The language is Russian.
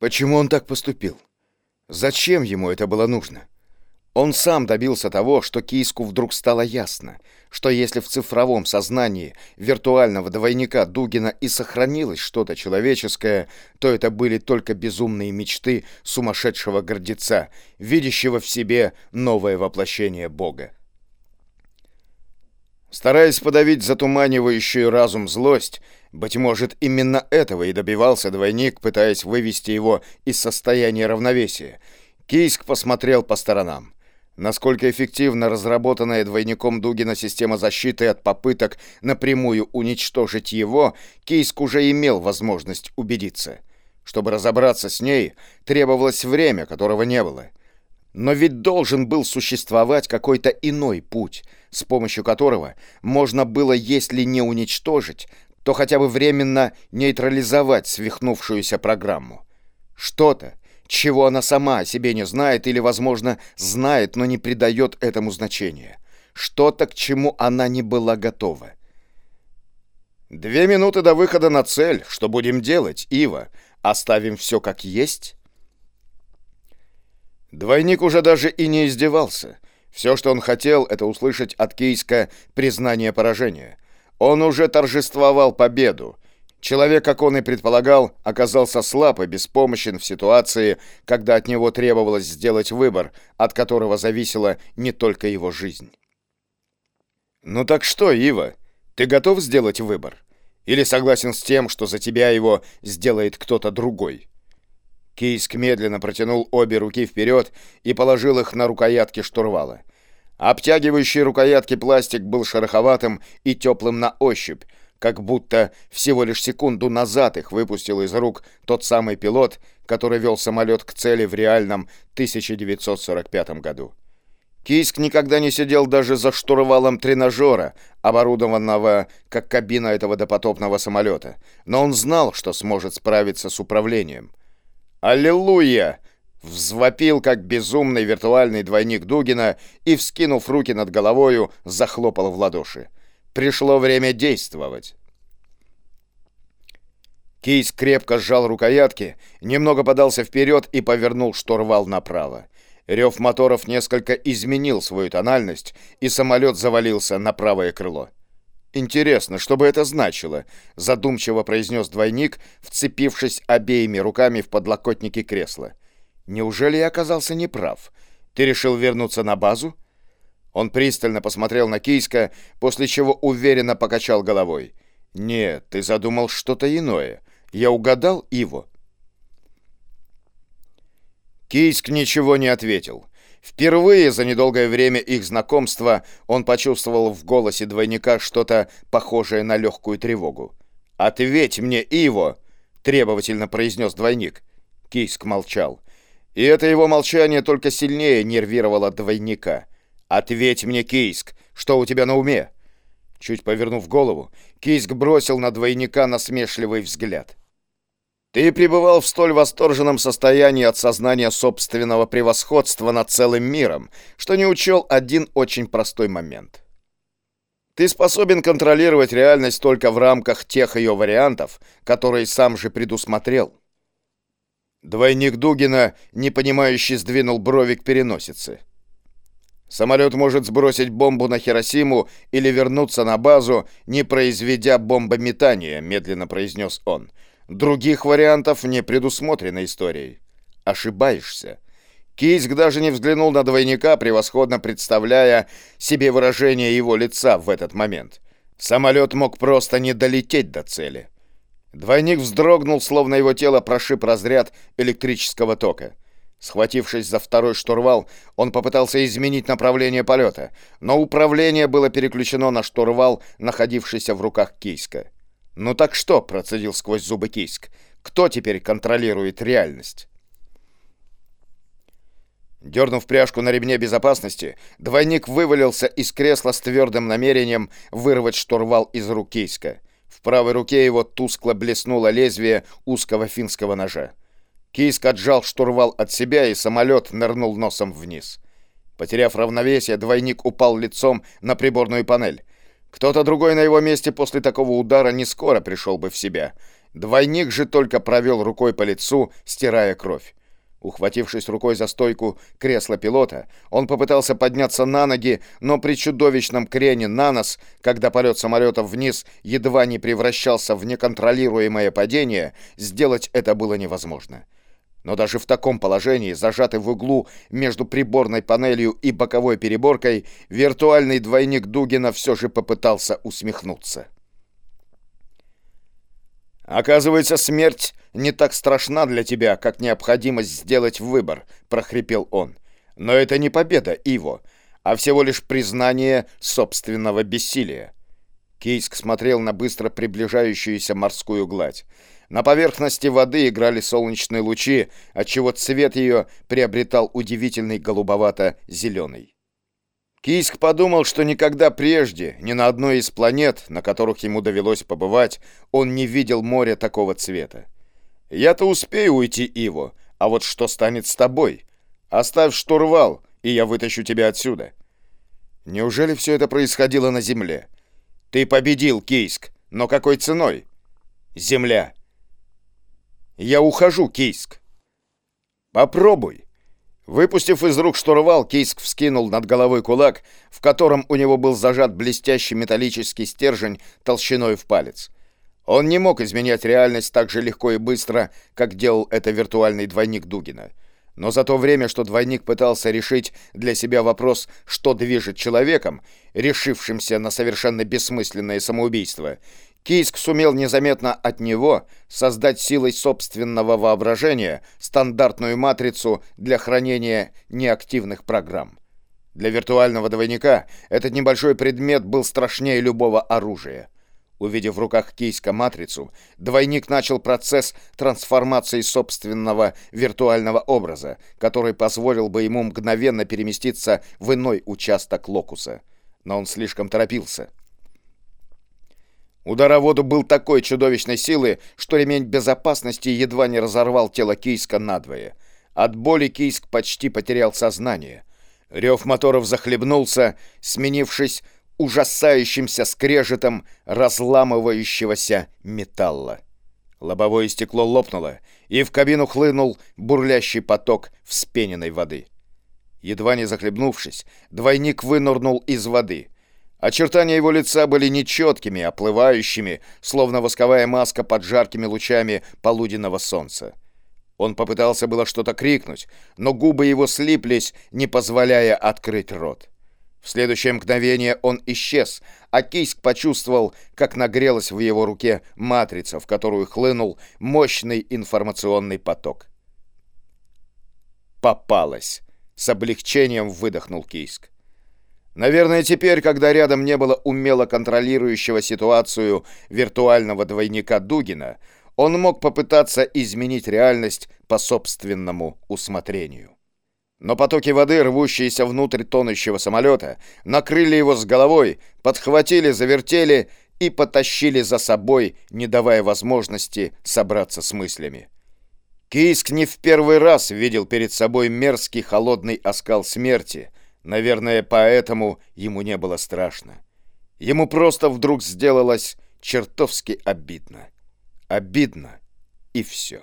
Почему он так поступил? Зачем ему это было нужно? Он сам добился того, что Кийску вдруг стало ясно, что если в цифровом сознании виртуального двойника Дугина и сохранилось что-то человеческое, то это были только безумные мечты сумасшедшего гордеца, видящего в себе новое воплощение Бога. Стараясь подавить затуманивающую разум злость, быть может, именно этого и добивался двойник, пытаясь вывести его из состояния равновесия. Кийск посмотрел по сторонам. Насколько эффективна разработанная двойником Дугина система защиты от попыток напрямую уничтожить его, Кейск уже имел возможность убедиться. Чтобы разобраться с ней, требовалось время, которого не было. Но ведь должен был существовать какой-то иной путь, с помощью которого можно было, если не уничтожить, то хотя бы временно нейтрализовать свихнувшуюся программу. Что-то, чего она сама о себе не знает или, возможно, знает, но не придает этому значения. Что-то, к чему она не была готова. «Две минуты до выхода на цель. Что будем делать, Ива? Оставим все как есть?» Двойник уже даже и не издевался. Все, что он хотел, это услышать от Кейска признание поражения. Он уже торжествовал победу, Человек, как он и предполагал, оказался слаб и беспомощен в ситуации, когда от него требовалось сделать выбор, от которого зависела не только его жизнь. «Ну так что, Ива, ты готов сделать выбор? Или согласен с тем, что за тебя его сделает кто-то другой?» Кийск медленно протянул обе руки вперед и положил их на рукоятки штурвала. Обтягивающий рукоятки пластик был шероховатым и теплым на ощупь, как будто всего лишь секунду назад их выпустил из рук тот самый пилот, который вел самолет к цели в реальном 1945 году. Кийск никогда не сидел даже за штурвалом тренажера, оборудованного как кабина этого допотопного самолета, но он знал, что сможет справиться с управлением. «Аллилуйя!» — взвопил, как безумный виртуальный двойник Дугина и, вскинув руки над головою, захлопал в ладоши. Пришло время действовать. Кейс крепко сжал рукоятки, немного подался вперед и повернул штурвал направо. Рев моторов несколько изменил свою тональность, и самолет завалился на правое крыло. «Интересно, что бы это значило?» — задумчиво произнес двойник, вцепившись обеими руками в подлокотники кресла. «Неужели я оказался неправ? Ты решил вернуться на базу?» Он пристально посмотрел на Кийска, после чего уверенно покачал головой. «Нет, ты задумал что-то иное. Я угадал его». Кийск ничего не ответил. Впервые за недолгое время их знакомства он почувствовал в голосе двойника что-то похожее на легкую тревогу. «Ответь мне, Иво!» — требовательно произнес двойник. Кийск молчал. И это его молчание только сильнее нервировало двойника. «Ответь мне, Кийск, что у тебя на уме?» Чуть повернув голову, Кийск бросил на двойника насмешливый взгляд. «Ты пребывал в столь восторженном состоянии от сознания собственного превосходства над целым миром, что не учел один очень простой момент. Ты способен контролировать реальность только в рамках тех ее вариантов, которые сам же предусмотрел». Двойник Дугина, непонимающе сдвинул брови к переносице. Самолет может сбросить бомбу на Хиросиму или вернуться на базу, не произведя бомбометания, медленно произнес он. Других вариантов не предусмотрено историей. Ошибаешься. Кийск даже не взглянул на двойника, превосходно представляя себе выражение его лица в этот момент. Самолет мог просто не долететь до цели. Двойник вздрогнул, словно его тело прошиб разряд электрического тока. Схватившись за второй штурвал, он попытался изменить направление полета, но управление было переключено на штурвал, находившийся в руках Кийска. «Ну так что?» — процедил сквозь зубы Кийск. «Кто теперь контролирует реальность?» Дернув пряжку на ремне безопасности, двойник вывалился из кресла с твердым намерением вырвать штурвал из рук Кийска. В правой руке его тускло блеснуло лезвие узкого финского ножа. Кийск отжал штурвал от себя, и самолет нырнул носом вниз. Потеряв равновесие, двойник упал лицом на приборную панель. Кто-то другой на его месте после такого удара не скоро пришел бы в себя. Двойник же только провел рукой по лицу, стирая кровь. Ухватившись рукой за стойку кресла пилота, он попытался подняться на ноги, но при чудовищном крене на нос, когда полет самолета вниз едва не превращался в неконтролируемое падение, сделать это было невозможно. Но даже в таком положении, зажатый в углу между приборной панелью и боковой переборкой, виртуальный двойник Дугина все же попытался усмехнуться. «Оказывается, смерть не так страшна для тебя, как необходимость сделать выбор», — прохрипел он. «Но это не победа, Иво, а всего лишь признание собственного бессилия». Кейск смотрел на быстро приближающуюся морскую гладь. На поверхности воды играли солнечные лучи, отчего цвет ее приобретал удивительный голубовато-зеленый. Кийск подумал, что никогда прежде, ни на одной из планет, на которых ему довелось побывать, он не видел моря такого цвета. «Я-то успею уйти, Иво, а вот что станет с тобой? Оставь штурвал, и я вытащу тебя отсюда». Неужели все это происходило на Земле? Ты победил, Кийск, но какой ценой? Земля. Я ухожу, Кийск. Попробуй. Выпустив из рук штурвал, Кейск вскинул над головой кулак, в котором у него был зажат блестящий металлический стержень толщиной в палец. Он не мог изменять реальность так же легко и быстро, как делал это виртуальный двойник Дугина. Но за то время, что двойник пытался решить для себя вопрос, что движет человеком, решившимся на совершенно бессмысленное самоубийство, Кийск сумел незаметно от него создать силой собственного воображения стандартную матрицу для хранения неактивных программ. Для виртуального двойника этот небольшой предмет был страшнее любого оружия. Увидев в руках Кийска матрицу, двойник начал процесс трансформации собственного виртуального образа, который позволил бы ему мгновенно переместиться в иной участок локуса. Но он слишком торопился. Удар о воду был такой чудовищной силы, что ремень безопасности едва не разорвал тело Кийска надвое. От боли Кийск почти потерял сознание. Рев моторов захлебнулся, сменившись ужасающимся скрежетом разламывающегося металла. Лобовое стекло лопнуло, и в кабину хлынул бурлящий поток вспененной воды. Едва не захлебнувшись, двойник вынырнул из воды — Очертания его лица были нечеткими, оплывающими, словно восковая маска под жаркими лучами полуденного солнца. Он попытался было что-то крикнуть, но губы его слиплись, не позволяя открыть рот. В следующее мгновение он исчез, а Кийск почувствовал, как нагрелась в его руке матрица, в которую хлынул мощный информационный поток. «Попалась!» — с облегчением выдохнул Кийск. Наверное, теперь, когда рядом не было умело контролирующего ситуацию виртуального двойника Дугина, он мог попытаться изменить реальность по собственному усмотрению. Но потоки воды, рвущиеся внутрь тонущего самолета, накрыли его с головой, подхватили, завертели и потащили за собой, не давая возможности собраться с мыслями. Кийск не в первый раз видел перед собой мерзкий холодный оскал смерти — Наверное, поэтому ему не было страшно. Ему просто вдруг сделалось чертовски обидно. Обидно и все.